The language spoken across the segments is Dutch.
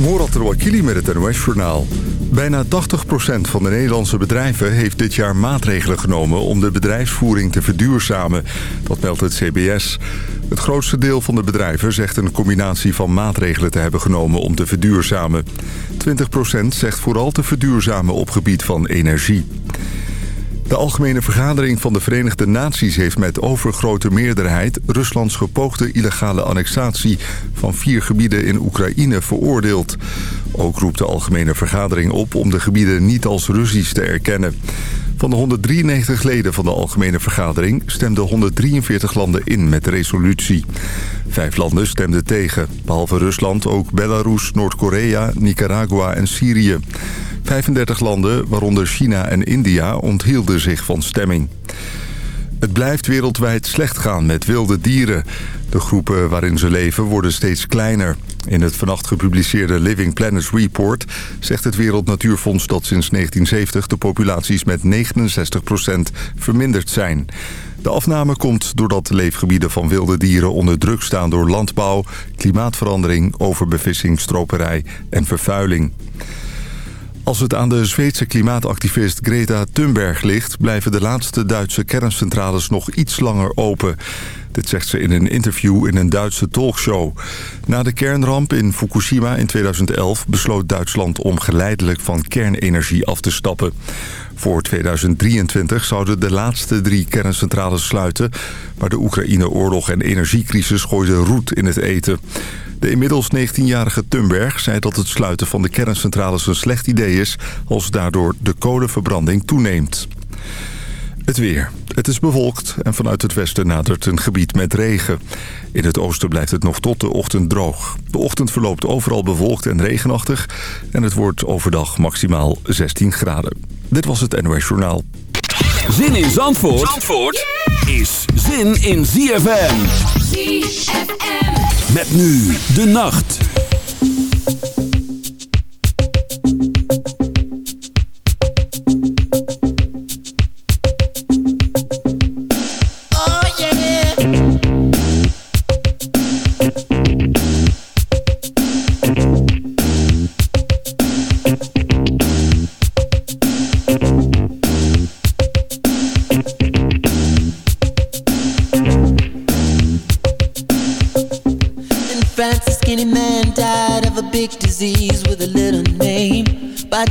Morat Rouakili met het NOS-journaal. Bijna 80% van de Nederlandse bedrijven heeft dit jaar maatregelen genomen... om de bedrijfsvoering te verduurzamen. Dat meldt het CBS. Het grootste deel van de bedrijven zegt een combinatie van maatregelen te hebben genomen om te verduurzamen. 20% zegt vooral te verduurzamen op gebied van energie. De Algemene Vergadering van de Verenigde Naties heeft met overgrote meerderheid... Ruslands gepoogde illegale annexatie van vier gebieden in Oekraïne veroordeeld. Ook roept de Algemene Vergadering op om de gebieden niet als Russisch te erkennen. Van de 193 leden van de Algemene Vergadering stemden 143 landen in met de resolutie. Vijf landen stemden tegen, behalve Rusland ook Belarus, Noord-Korea, Nicaragua en Syrië. 35 landen, waaronder China en India, onthielden zich van stemming. Het blijft wereldwijd slecht gaan met wilde dieren. De groepen waarin ze leven worden steeds kleiner. In het vannacht gepubliceerde Living Planets Report zegt het Wereld Natuurfonds dat sinds 1970 de populaties met 69% verminderd zijn. De afname komt doordat de leefgebieden van wilde dieren onder druk staan door landbouw, klimaatverandering, overbevissing, stroperij en vervuiling. Als het aan de Zweedse klimaatactivist Greta Thunberg ligt... blijven de laatste Duitse kerncentrales nog iets langer open. Dit zegt ze in een interview in een Duitse talkshow. Na de kernramp in Fukushima in 2011 besloot Duitsland om geleidelijk van kernenergie af te stappen. Voor 2023 zouden de laatste drie kerncentrales sluiten... maar de Oekraïne-oorlog en energiecrisis gooiden roet in het eten. De inmiddels 19-jarige Thunberg zei dat het sluiten van de kerncentrales een slecht idee is... als daardoor de kolenverbranding toeneemt. Het weer. Het is bewolkt en vanuit het westen nadert een gebied met regen. In het oosten blijft het nog tot de ochtend droog. De ochtend verloopt overal bewolkt en regenachtig... en het wordt overdag maximaal 16 graden. Dit was het NOS Journaal. Zin in Zandvoort, Zandvoort is zin in ZFM. ZFM. Met nu de nacht.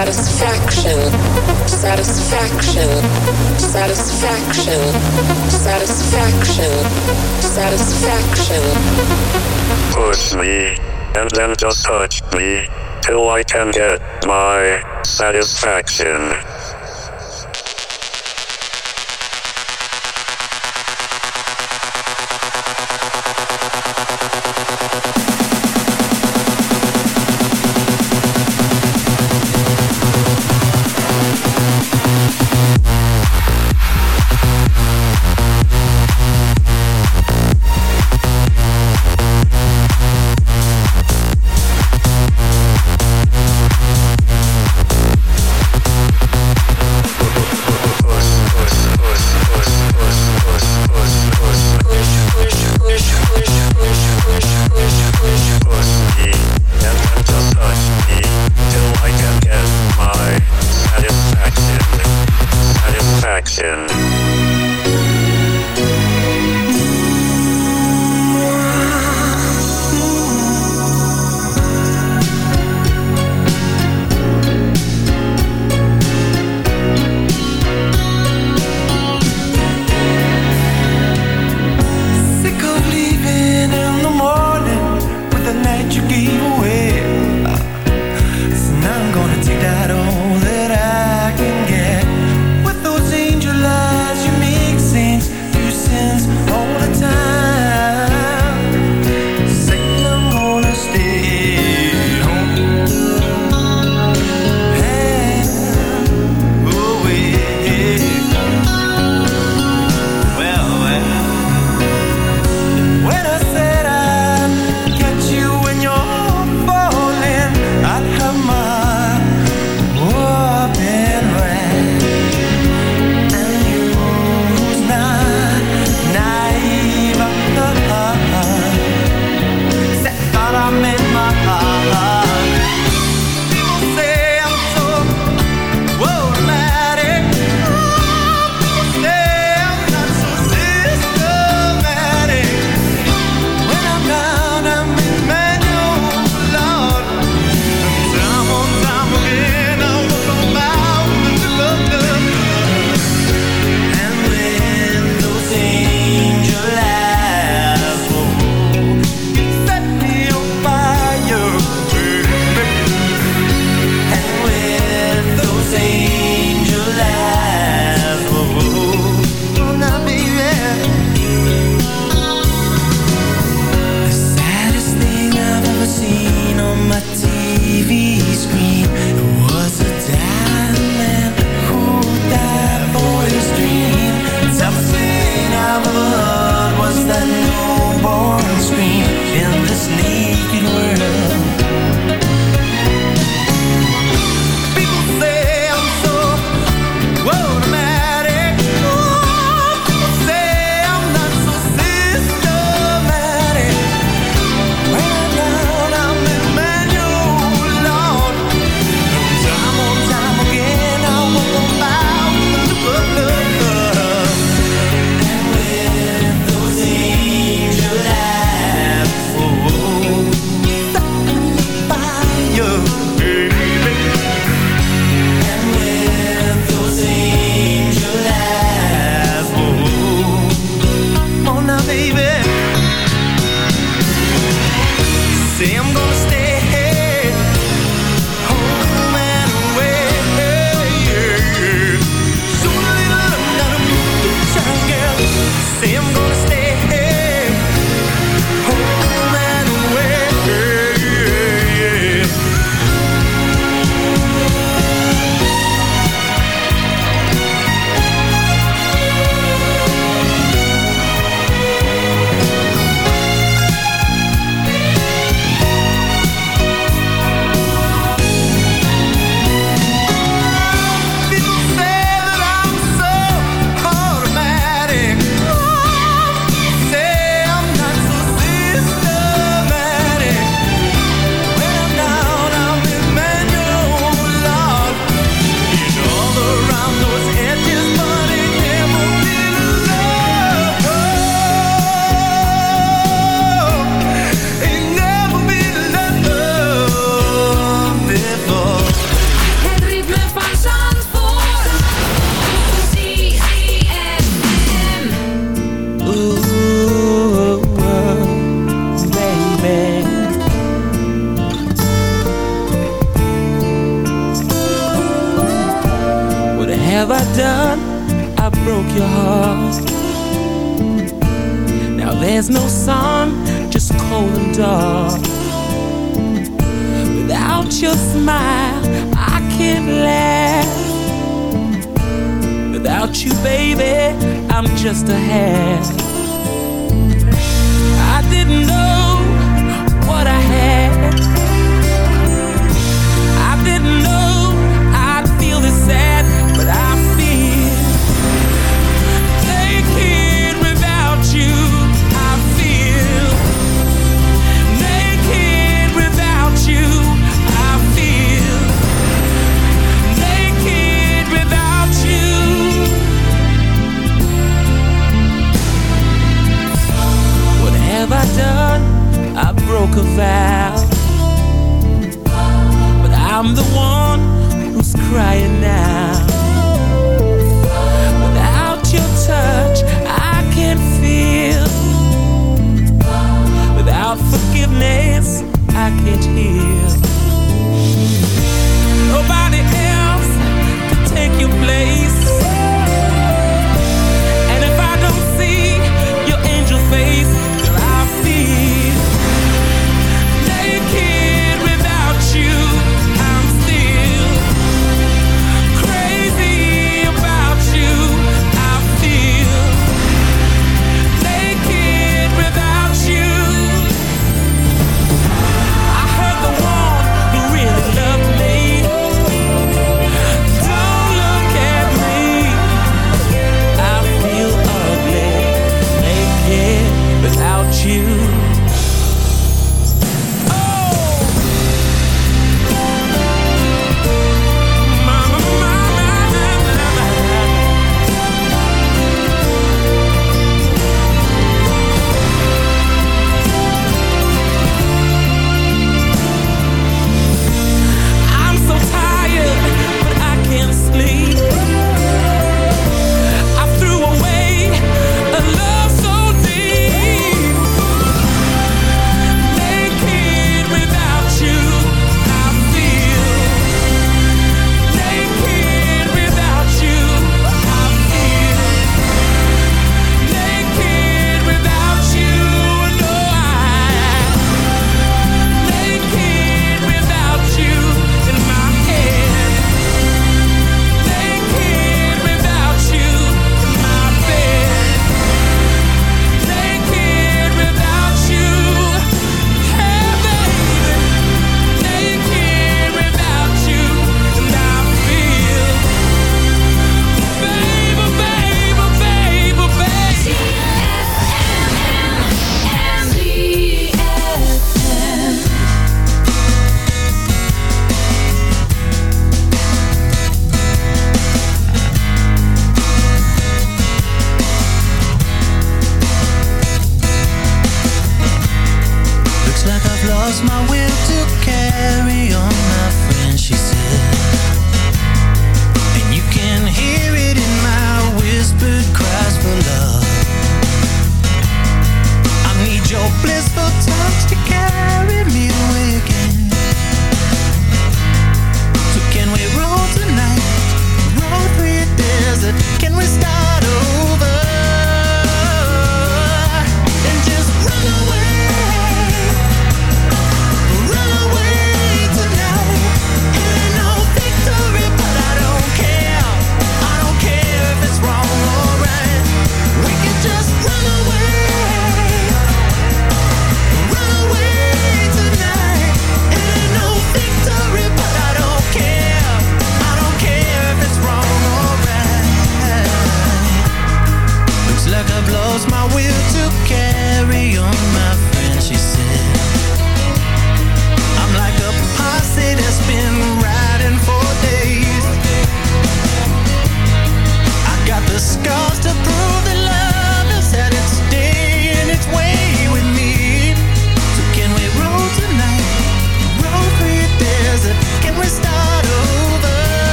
Satisfaction. Satisfaction. Satisfaction. Satisfaction. Satisfaction. Push me, and then just touch me, till I can get my satisfaction.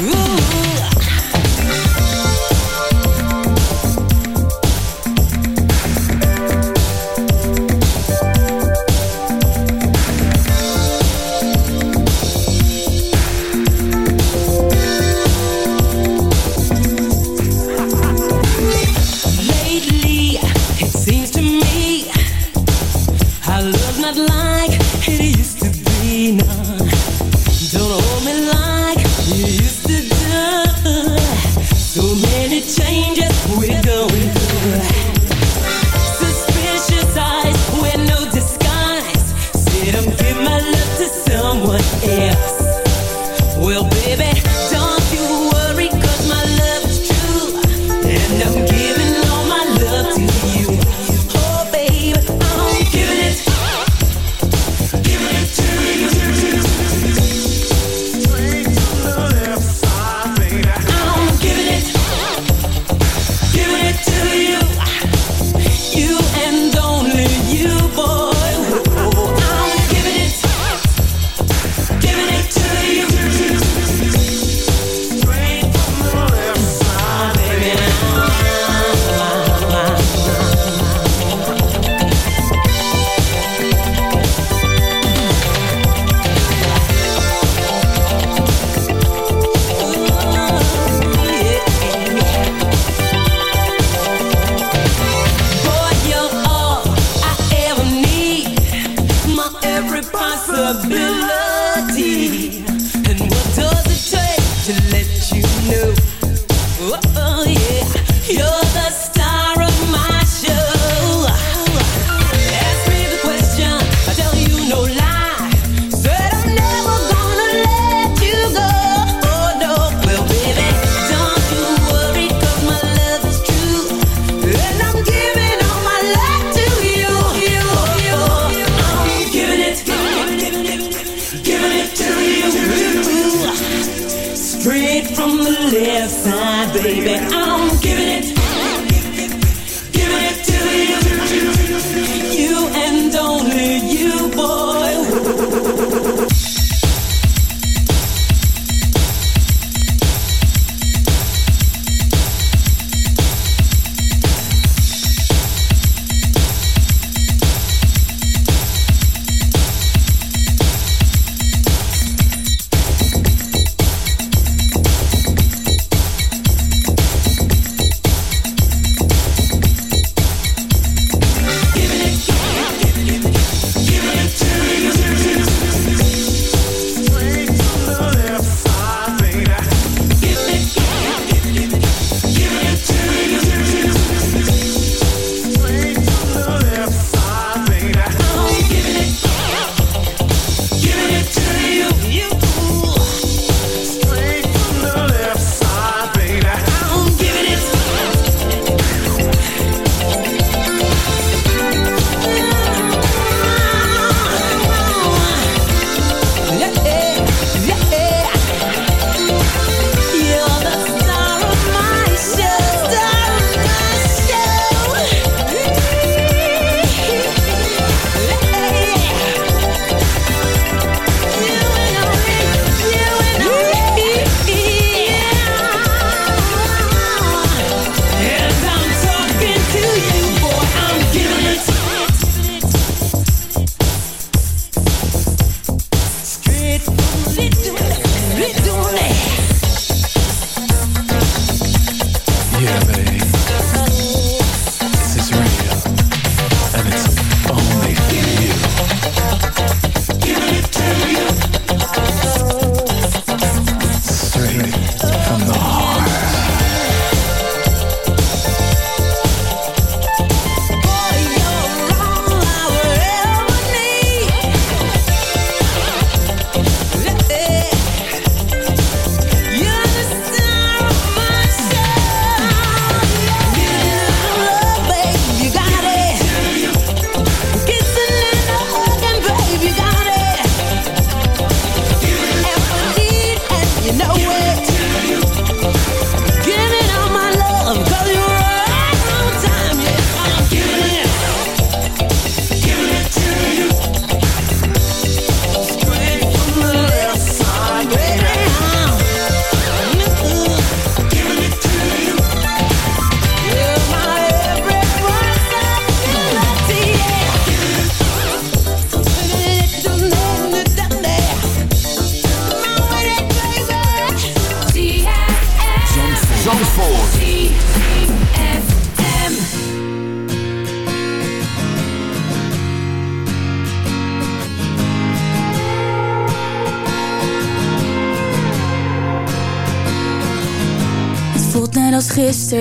Ooh.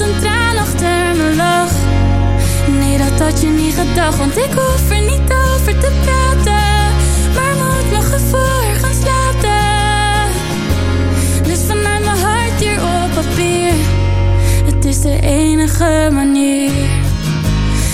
Een traan achter lach. Nee, dat had je niet gedacht, want ik hoef er niet over te praten. Maar moet mijn gevoel gaan slapen. Dus vanuit mijn hart hier op papier. Het is de enige manier.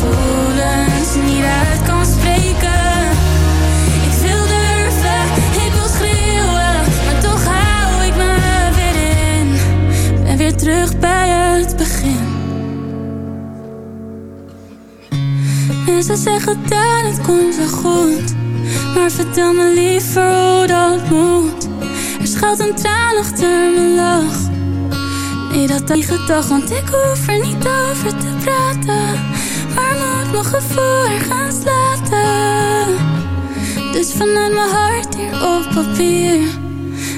Voelen's niet uit kan spreken. Ik wil durven, ik wil schreeuwen, maar toch hou ik me weer in. Ben weer terug bij het begin. Mensen zeggen dat het komt wel goed, maar vertel me liever hoe dat moet. Er schuilt een traan achter mijn lach. Nee, dat die gedag, want ik hoef er niet over te praten. Waar moet mijn gevoel gaan slaten? Dus vanuit mijn hart hier op papier.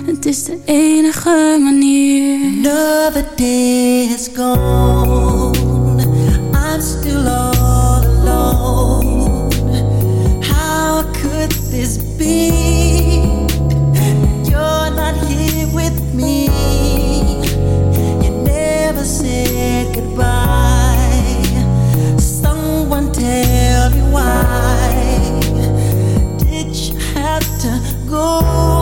Het is de enige manier. Another day is gone. I'm still all alone. How could this be? You're not here with me. You never said goodbye. why did you have to go?